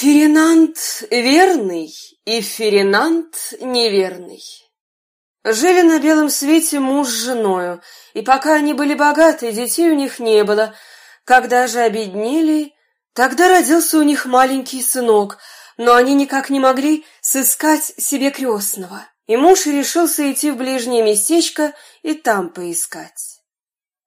Феринанд верный и Феринанд неверный. Жили на белом свете муж с женою, и пока они были богаты, детей у них не было. Когда же обеднели, тогда родился у них маленький сынок, но они никак не могли сыскать себе крестного. И муж решился идти в ближнее местечко и там поискать.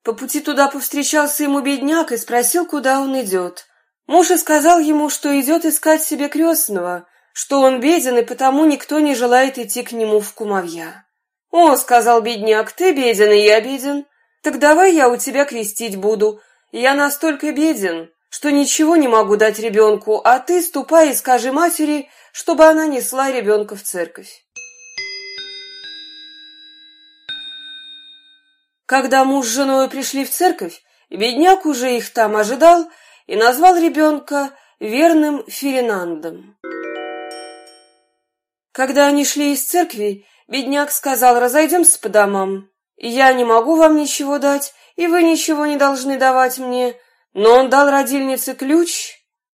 По пути туда повстречался ему бедняк и спросил, куда он идет. Муж и сказал ему, что идет искать себе крестного, что он беден, и потому никто не желает идти к нему в кумовья. «О, — сказал бедняк, — ты беден, и я беден. Так давай я у тебя крестить буду. Я настолько беден, что ничего не могу дать ребенку, а ты ступай и скажи матери, чтобы она несла ребенка в церковь». Когда муж с женой пришли в церковь, бедняк уже их там ожидал, и назвал ребенка верным Феринандом. Когда они шли из церкви, бедняк сказал, разойдемся по домам. Я не могу вам ничего дать, и вы ничего не должны давать мне. Но он дал родильнице ключ,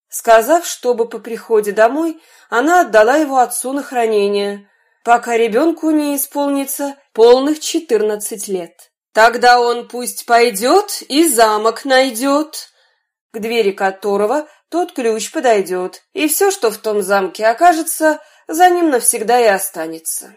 сказав, чтобы по приходе домой она отдала его отцу на хранение, пока ребенку не исполнится полных четырнадцать лет. Тогда он пусть пойдет и замок найдет, к двери которого тот ключ подойдет, и все, что в том замке окажется, за ним навсегда и останется.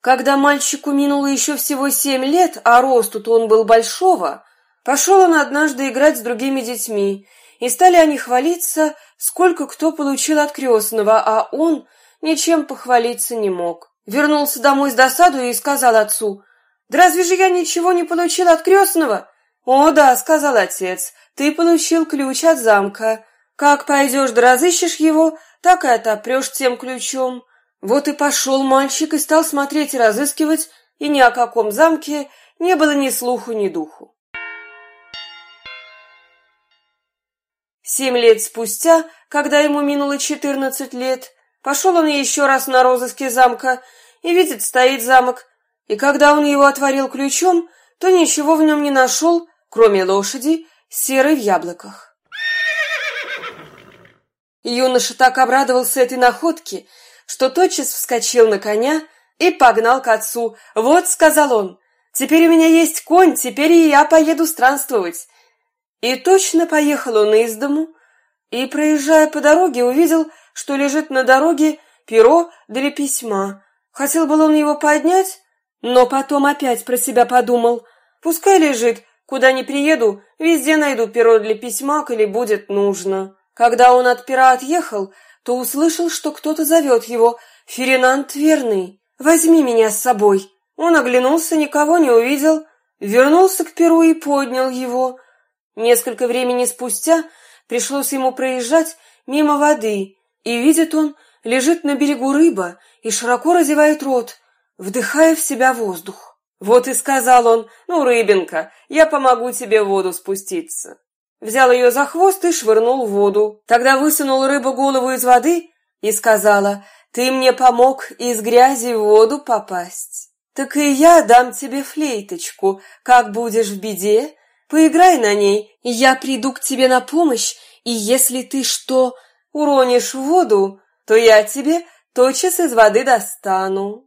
Когда мальчику минуло еще всего семь лет, а росту-то он был большого, пошел он однажды играть с другими детьми, и стали они хвалиться, сколько кто получил от крестного, а он ничем похвалиться не мог. Вернулся домой с досаду и сказал отцу — да разве же я ничего не получил от крестного? О, да, сказал отец, ты получил ключ от замка. Как пойдешь да разыщешь его, так и отопрешь тем ключом. Вот и пошел мальчик и стал смотреть и разыскивать, и ни о каком замке не было ни слуху, ни духу. Семь лет спустя, когда ему минуло четырнадцать лет, пошел он еще раз на розыске замка и видит, стоит замок, и когда он его отворил ключом, то ничего в нем не нашел, кроме лошади, серой в яблоках. Юноша так обрадовался этой находке, что тотчас вскочил на коня и погнал к отцу. «Вот», — сказал он, — «теперь у меня есть конь, теперь и я поеду странствовать». И точно поехал он из дому, и, проезжая по дороге, увидел, что лежит на дороге перо для письма. Хотел был он его поднять, но потом опять про себя подумал, пускай лежит, куда ни приеду, везде найду перо для письма, коли будет нужно. Когда он от пера отъехал, то услышал, что кто-то зовет его «Феринант верный, возьми меня с собой». Он оглянулся, никого не увидел, вернулся к перу и поднял его. Несколько времени спустя пришлось ему проезжать мимо воды, и видит он, лежит на берегу рыба и широко разевает рот, вдыхая в себя воздух. Вот и сказал он, ну, рыбинка, я помогу тебе в воду спуститься. Взял ее за хвост и швырнул в воду. Тогда высунул рыба голову из воды и сказала, ты мне помог из грязи в воду попасть. Так и я дам тебе флейточку, как будешь в беде, поиграй на ней, и я приду к тебе на помощь, и если ты что уронишь в воду, то я тебе тотчас из воды достану.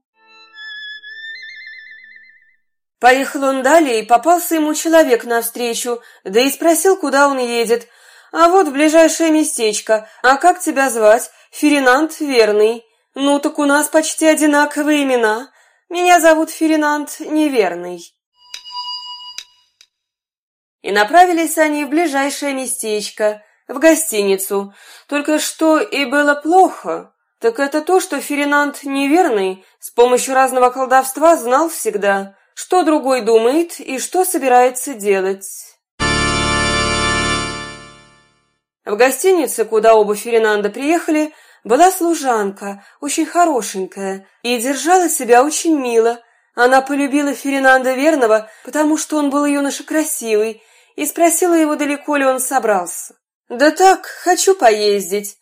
Поехал он далее, и попался ему человек навстречу, да и спросил, куда он едет. «А вот ближайшее местечко. А как тебя звать? Феринант Верный. Ну, так у нас почти одинаковые имена. Меня зовут Феринант Неверный». И направились они в ближайшее местечко, в гостиницу. Только что и было плохо, так это то, что Феринант Неверный с помощью разного колдовства знал всегда – что другой думает и что собирается делать. В гостинице, куда оба Феринанда приехали, была служанка, очень хорошенькая, и держала себя очень мило. Она полюбила Феринанда Верного, потому что он был юноша красивый, и спросила его, далеко ли он собрался. «Да так, хочу поездить».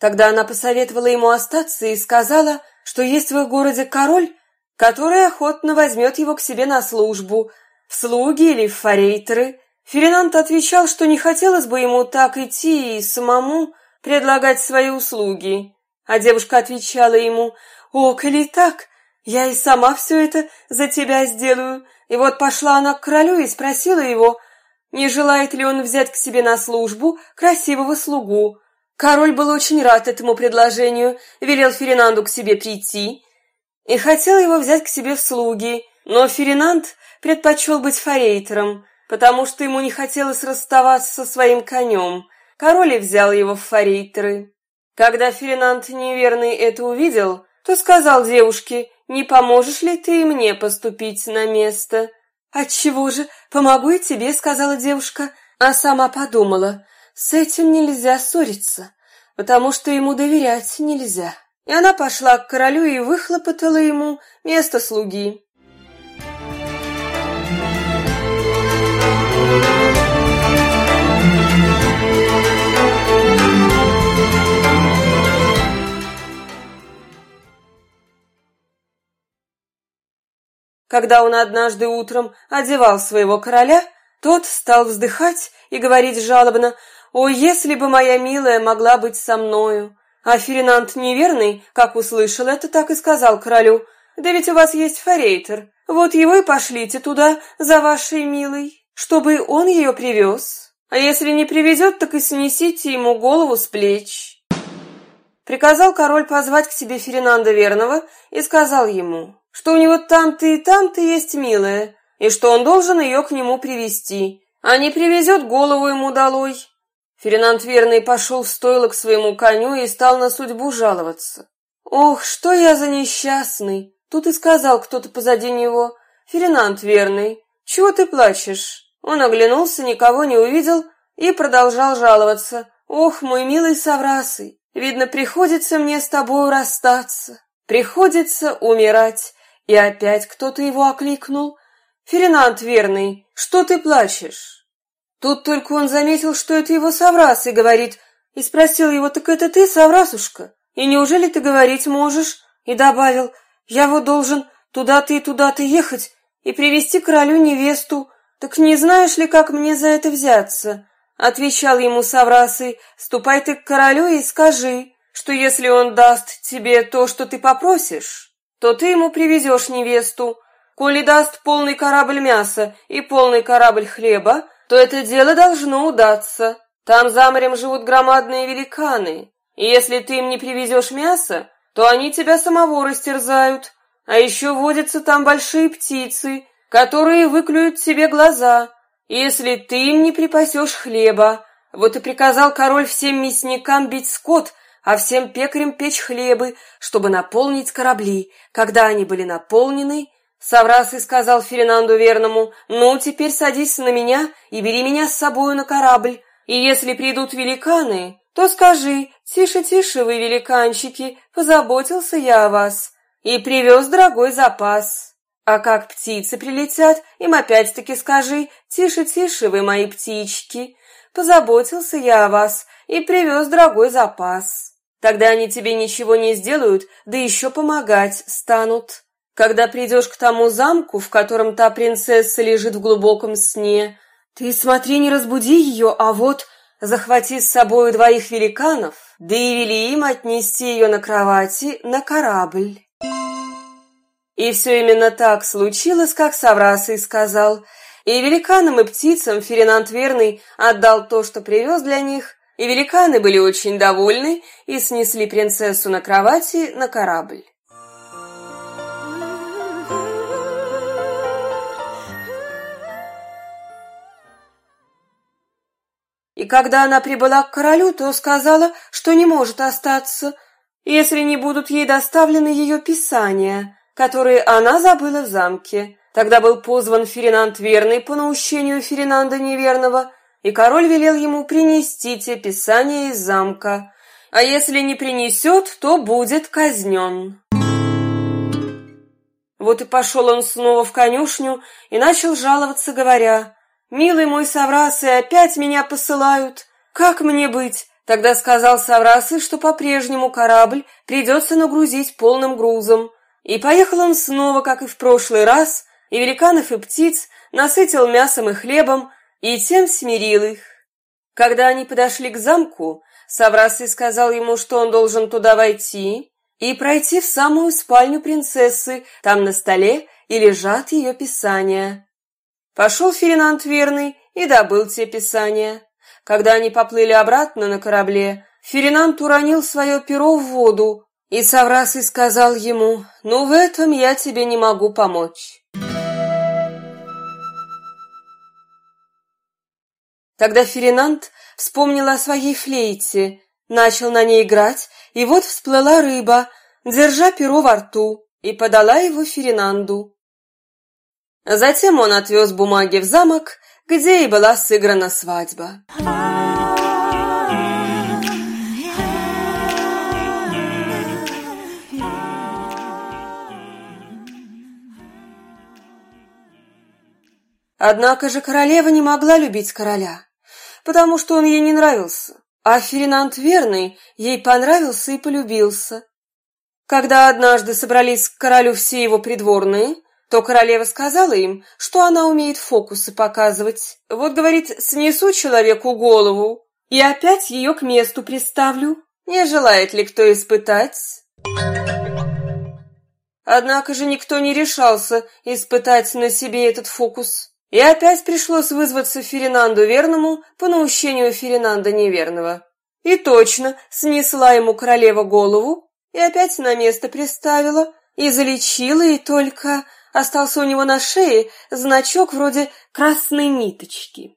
Тогда она посоветовала ему остаться и сказала, что есть в их городе король, который охотно возьмет его к себе на службу, в слуги или в форейтеры. Феринанд отвечал, что не хотелось бы ему так идти и самому предлагать свои услуги. А девушка отвечала ему, «О, коли так, я и сама все это за тебя сделаю». И вот пошла она к королю и спросила его, не желает ли он взять к себе на службу красивого слугу. Король был очень рад этому предложению, велел Феринанду к себе прийти и хотел его взять к себе в слуги, но Феринанд предпочел быть форейтером, потому что ему не хотелось расставаться со своим конем. Король и взял его в форейтеры. Когда Феринанд неверный это увидел, то сказал девушке, «Не поможешь ли ты мне поступить на место?» «Отчего же? Помогу и тебе», — сказала девушка, а сама подумала, «с этим нельзя ссориться, потому что ему доверять нельзя». И она пошла к королю и выхлопотала ему место слуги. Когда он однажды утром одевал своего короля, тот стал вздыхать и говорить жалобно, «О, если бы моя милая могла быть со мною!» А Феринанд неверный, как услышал это, так и сказал королю, «Да ведь у вас есть форейтер, вот его и пошлите туда за вашей милой, чтобы он ее привез. А если не привезет, так и снесите ему голову с плеч». Приказал король позвать к себе Феринанда Верного и сказал ему, что у него там-то и там-то есть милая, и что он должен ее к нему привести, а не привезет голову ему долой. Феринанд верный пошел в стойло к своему коню и стал на судьбу жаловаться. «Ох, что я за несчастный!» Тут и сказал кто-то позади него. «Феринанд верный, чего ты плачешь?» Он оглянулся, никого не увидел и продолжал жаловаться. «Ох, мой милый Саврасый, видно, приходится мне с тобою расстаться, приходится умирать, и опять кто-то его окликнул. «Феринанд верный, что ты плачешь?» Тут только он заметил, что это его Саврас, и говорит, и спросил его, «Так это ты, Саврасушка? И неужели ты говорить можешь?» И добавил, «Я вот должен туда-то и туда-то ехать и привести королю невесту. Так не знаешь ли, как мне за это взяться?» Отвечал ему Саврасый, «Ступай ты к королю и скажи, что если он даст тебе то, что ты попросишь, то ты ему привезешь невесту. Коли даст полный корабль мяса и полный корабль хлеба, то это дело должно удаться. Там за морем живут громадные великаны, и если ты им не привезешь мясо, то они тебя самого растерзают. А еще водятся там большие птицы, которые выклюют тебе глаза, если ты им не припасешь хлеба. Вот и приказал король всем мясникам бить скот — а всем пекарям печь хлебы, чтобы наполнить корабли. Когда они были наполнены, Саврасый сказал Феринанду Верному, «Ну, теперь садись на меня и бери меня с собою на корабль, и если придут великаны, то скажи, тише-тише вы, великанчики, позаботился я о вас и привез дорогой запас. А как птицы прилетят, им опять-таки скажи, тише-тише вы, мои птички, позаботился я о вас и привез дорогой запас». Тогда они тебе ничего не сделают, да еще помогать станут. Когда придешь к тому замку, в котором та принцесса лежит в глубоком сне, ты смотри, не разбуди ее, а вот захвати с собой двоих великанов, да и вели им отнести ее на кровати на корабль. И все именно так случилось, как Саврасый сказал. И великанам и птицам Феринанд Верный отдал то, что привез для них, и великаны были очень довольны и снесли принцессу на кровати на корабль. И когда она прибыла к королю, то сказала, что не может остаться, если не будут ей доставлены ее писания, которые она забыла в замке. Тогда был позван Феринанд Верный по наущению Феринанда Неверного, и король велел ему принести те писания из замка, а если не принесет, то будет казнен. Вот и пошел он снова в конюшню и начал жаловаться, говоря, «Милый мой Саврасы, опять меня посылают. Как мне быть?» Тогда сказал Саврасы, что по-прежнему корабль придется нагрузить полным грузом. И поехал он снова, как и в прошлый раз, и великанов и птиц насытил мясом и хлебом, и тем смирил их. Когда они подошли к замку, Саврасый сказал ему, что он должен туда войти и пройти в самую спальню принцессы, там на столе и лежат ее писания. Пошел Феринанд верный и добыл те писания. Когда они поплыли обратно на корабле, Феринанд уронил свое перо в воду, и Саврасый сказал ему, «Ну, в этом я тебе не могу помочь». Тогда Феринанд вспомнил о своей флейте, начал на ней играть, и вот всплыла рыба, держа перо во рту, и подала его Феринанду. Затем он отвез бумаги в замок, где и была сыграна свадьба. Однако же королева не могла любить короля, потому что он ей не нравился, а Феринанд Верный ей понравился и полюбился. Когда однажды собрались к королю все его придворные, то королева сказала им, что она умеет фокусы показывать. Вот, говорит, снесу человеку голову и опять ее к месту приставлю. Не желает ли кто испытать? Однако же никто не решался испытать на себе этот фокус. И опять пришлось вызваться Феринанду Верному по наущению Феринанда Неверного. И точно снесла ему королева голову, и опять на место приставила, и залечила, и только остался у него на шее значок вроде красной ниточки.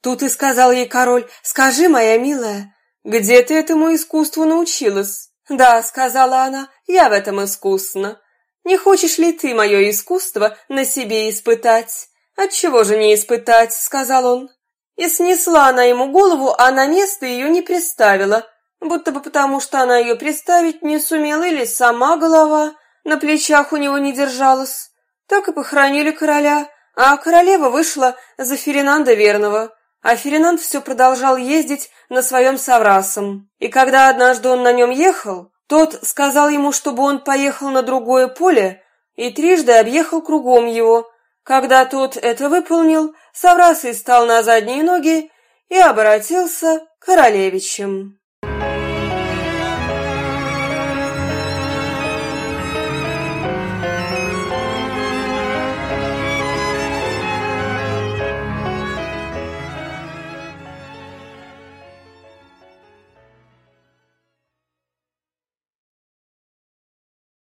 Тут и сказал ей король, «Скажи, моя милая, где ты этому искусству научилась?» «Да», — сказала она, — «я в этом искусна. Не хочешь ли ты мое искусство на себе испытать?» «Отчего же не испытать?» — сказал он. И снесла она ему голову, а на место ее не приставила, будто бы потому, что она ее приставить не сумела или сама голова на плечах у него не держалась. Так и похоронили короля, а королева вышла за Феринанда Верного, а Феринанд все продолжал ездить на своем Саврасом. И когда однажды он на нем ехал, тот сказал ему, чтобы он поехал на другое поле и трижды объехал кругом его. Когда тот это выполнил, Саврасый стал на задние ноги и обратился королевичем.